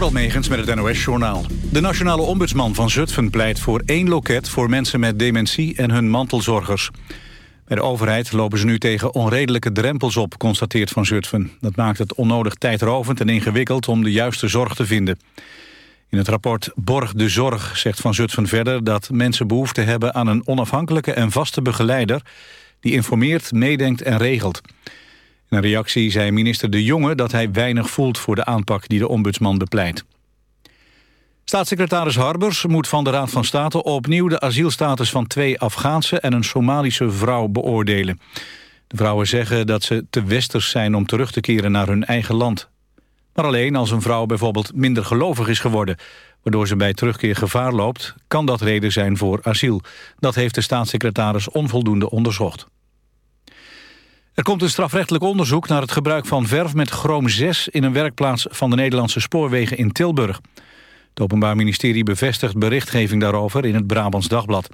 Door Megens met het NOS-journaal. De nationale ombudsman van Zutphen pleit voor één loket... voor mensen met dementie en hun mantelzorgers. Bij de overheid lopen ze nu tegen onredelijke drempels op... constateert Van Zutphen. Dat maakt het onnodig tijdrovend en ingewikkeld... om de juiste zorg te vinden. In het rapport Borg de Zorg zegt Van Zutphen verder... dat mensen behoefte hebben aan een onafhankelijke en vaste begeleider... die informeert, meedenkt en regelt. In een reactie zei minister De Jonge dat hij weinig voelt voor de aanpak die de ombudsman bepleit. Staatssecretaris Harbers moet van de Raad van State opnieuw de asielstatus van twee Afghaanse en een Somalische vrouw beoordelen. De vrouwen zeggen dat ze te westers zijn om terug te keren naar hun eigen land. Maar alleen als een vrouw bijvoorbeeld minder gelovig is geworden... waardoor ze bij terugkeer gevaar loopt, kan dat reden zijn voor asiel. Dat heeft de staatssecretaris onvoldoende onderzocht. Er komt een strafrechtelijk onderzoek naar het gebruik van verf met chroom 6... in een werkplaats van de Nederlandse spoorwegen in Tilburg. Het Openbaar Ministerie bevestigt berichtgeving daarover in het Brabants Dagblad.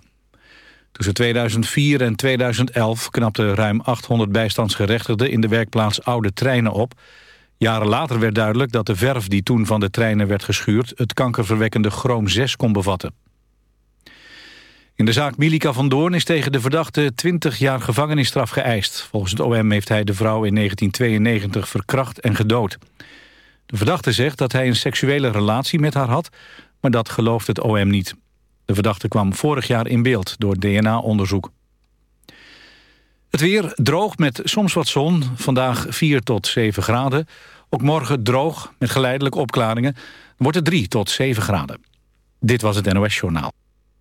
Tussen 2004 en 2011 knapten ruim 800 bijstandsgerechtigden... in de werkplaats oude treinen op. Jaren later werd duidelijk dat de verf die toen van de treinen werd geschuurd... het kankerverwekkende chroom 6 kon bevatten. In de zaak Milika van Doorn is tegen de verdachte 20 jaar gevangenisstraf geëist. Volgens het OM heeft hij de vrouw in 1992 verkracht en gedood. De verdachte zegt dat hij een seksuele relatie met haar had... maar dat gelooft het OM niet. De verdachte kwam vorig jaar in beeld door DNA-onderzoek. Het weer droog met soms wat zon. Vandaag 4 tot 7 graden. Ook morgen droog met geleidelijke opklaringen. wordt het 3 tot 7 graden. Dit was het NOS Journaal.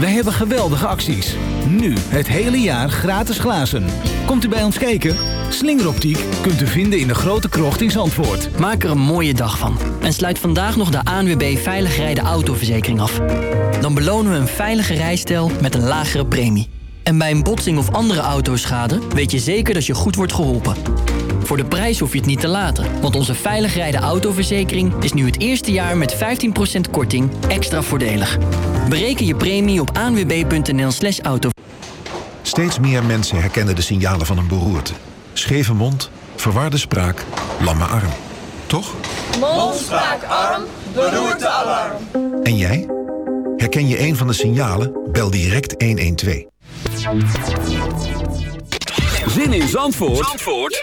Wij hebben geweldige acties. Nu het hele jaar gratis glazen. Komt u bij ons kijken? Slingeroptiek kunt u vinden in de grote krocht in Zandvoort. Maak er een mooie dag van. En sluit vandaag nog de ANWB Veilig Rijden Autoverzekering af. Dan belonen we een veilige rijstijl met een lagere premie. En bij een botsing of andere autoschade weet je zeker dat je goed wordt geholpen. Voor de prijs hoef je het niet te laten, want onze veilig rijden autoverzekering is nu het eerste jaar met 15% korting extra voordelig. Bereken je premie op aanwb.nl slash auto. Steeds meer mensen herkennen de signalen van een beroerte. Scheve mond, verwarde spraak, lamme arm. Toch? Mond, spraak, arm, beroerte, alarm. En jij? Herken je een van de signalen? Bel direct 112. Zin in Zandvoort, Zandvoort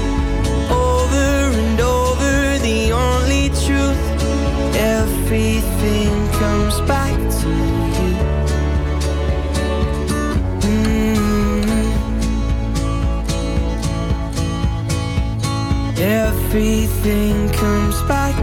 Everything comes back to you. Mm. Everything comes back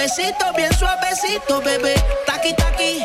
besito bien suavecito, bebé. Taqui taqui,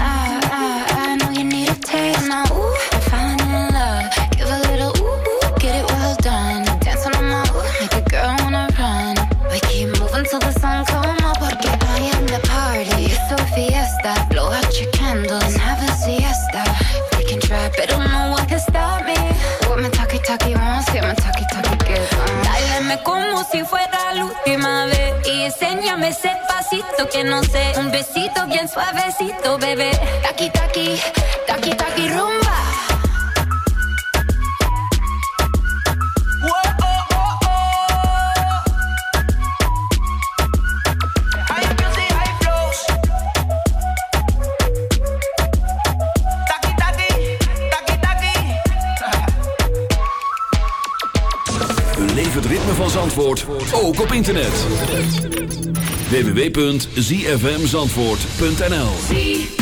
enséñame ese pasito que no sé, un besito bien suavecito, bebé. Taki taki, taki taki rumba. Beleef het ritme van Zandvoort ook op internet. www.zfmzandvoort.nl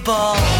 unbelievable.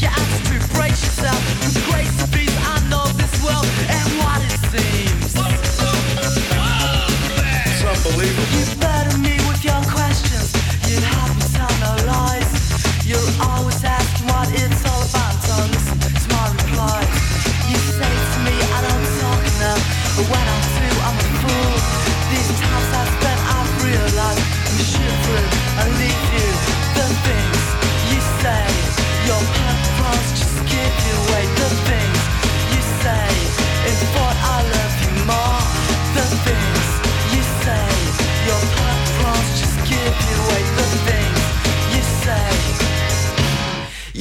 You ass to brace yourself.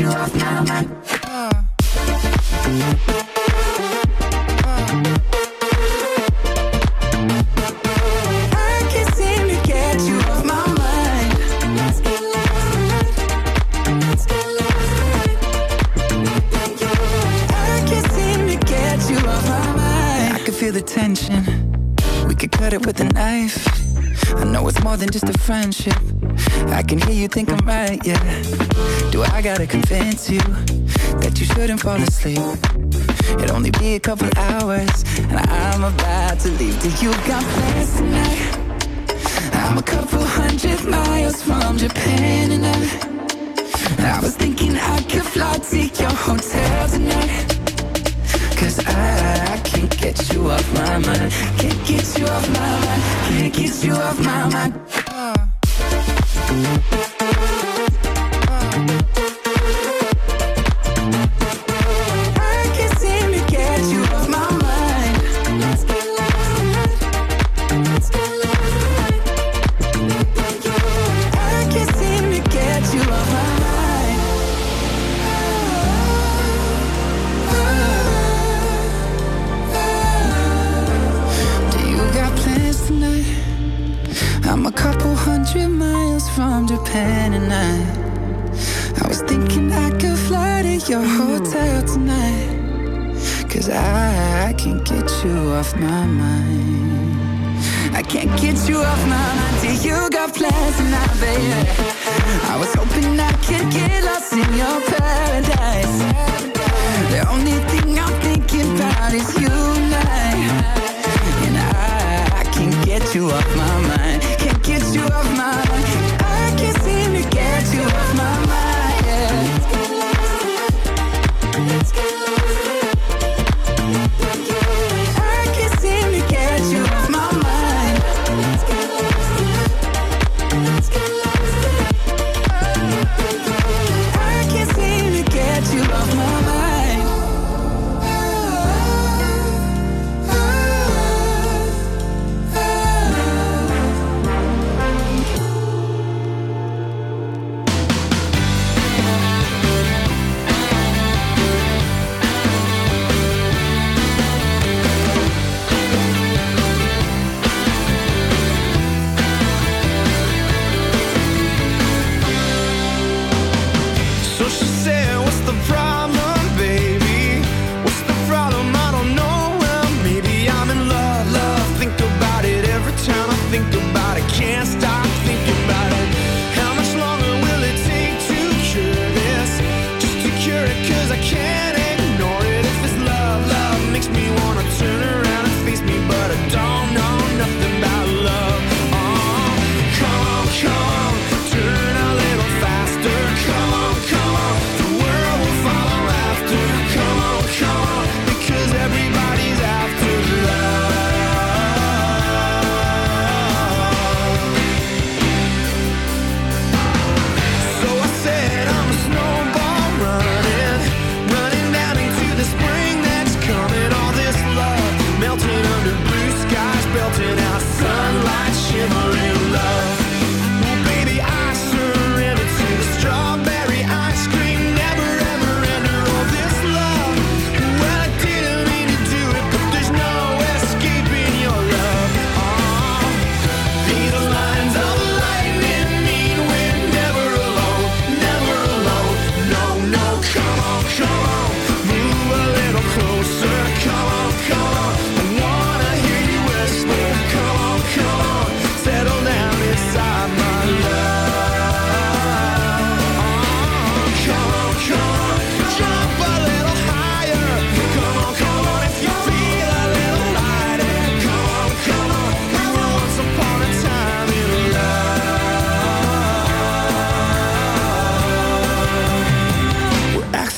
you off my mind. gotta convince you that you shouldn't fall asleep. It'll only be a couple hours, and I'm about to leave. Do you got plans tonight? I'm a couple hundred miles from Japan, and I, I was thinking I could fly to your hotel tonight. Cause I, I can't get you off my mind. Can't get you off my mind. Can't get you off my mind. Uh.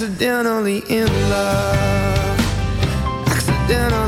Accidentally in love, accidentally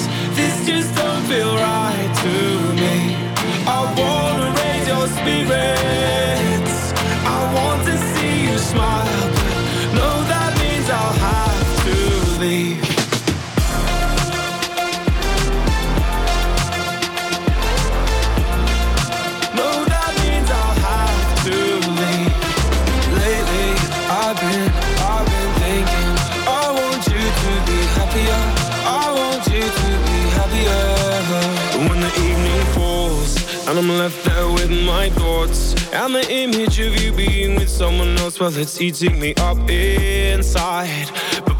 To. No, that means I'll have to leave. Lately, I've been, I've been thinking. I want you to be happier. I want you to be happier. When the evening falls and I'm left there with my thoughts and the image of you being with someone else, well, it's eating me up inside.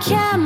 camera.